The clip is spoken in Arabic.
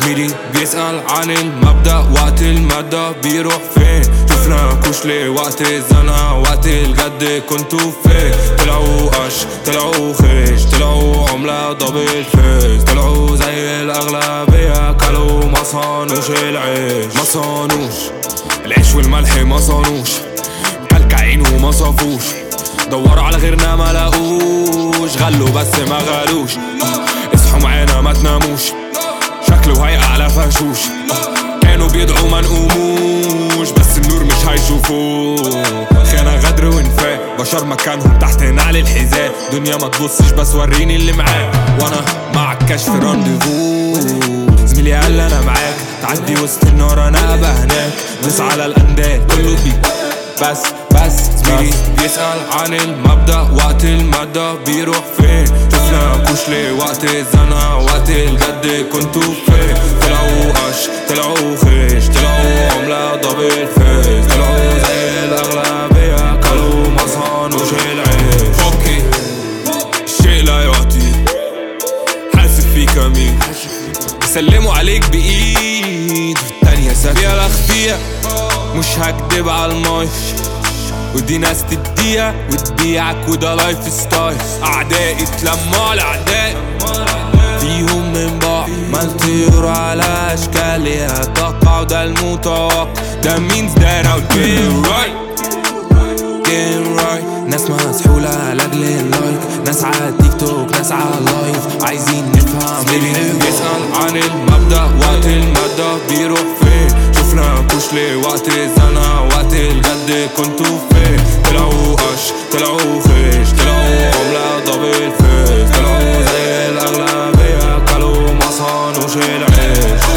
زميلي بيسأل عن المبدأ وقت المادة بيروح فين؟ شفنا كشلي وقت الزنقة وقت الجد. كنتوا فين؟ طلعوا قش طلعوا خيش طلعوا عملة دبل فيس طلعوا زي الأغلبية كلوا ما صانوش العيش. ما صانوش. العيش والملح ما صانوش. مكلكعين وما صافوش. دوروا على غيرنا ما لاقوش غلوا بس ما غالوش اصحوا معانا ما تناموش. شكله هيقع على فشوش كانوا بيدعوا ما نقوموش بس النور مش هيشوفوه. خيانة غدر وإنفاق بشر مكانهم تحت نعل الحذاء. دنيا ما تبصش بس وريني اللي معاك. وأنا معك كشف رانديفو زميلي قال أنا معاك. تعدي وسط النار أنا ابقى هناك دوس على الاندال كله بيك بس بس زميلي بيسأل عن المبدأ وقت المادة بيروح فين؟ شفناكش ليه وقت الزنقة وقت الجد كنتوا فين؟ طلعوا قش طلعوا خيش طلعوا عملة double face طلعوا زي الأغلبية كلوا ما صانوش العيش. okay الشيء لا يعطي. حاسب فيك مين سلموا عليك بإيد. التانية سافية الأخفية مش هكدب على المايك. ودي ناس تديها وتبيعك وده lifestyle أعدائي اتلموا أعدائي فيهم من بعض ما الطيور على أشكالها تقع وده المتوقع. ده means that I'll get right. Getting right. ناس مسحولة لأجل ال like ناس على تيك توك ناس على live عايزين نفهم. بيسأل عن المبدأ. وقت المادة بيروح فين؟ شفناكش ليه وقت الزنقة وقت الجد. كنتوا فين دبل فيس طلعوا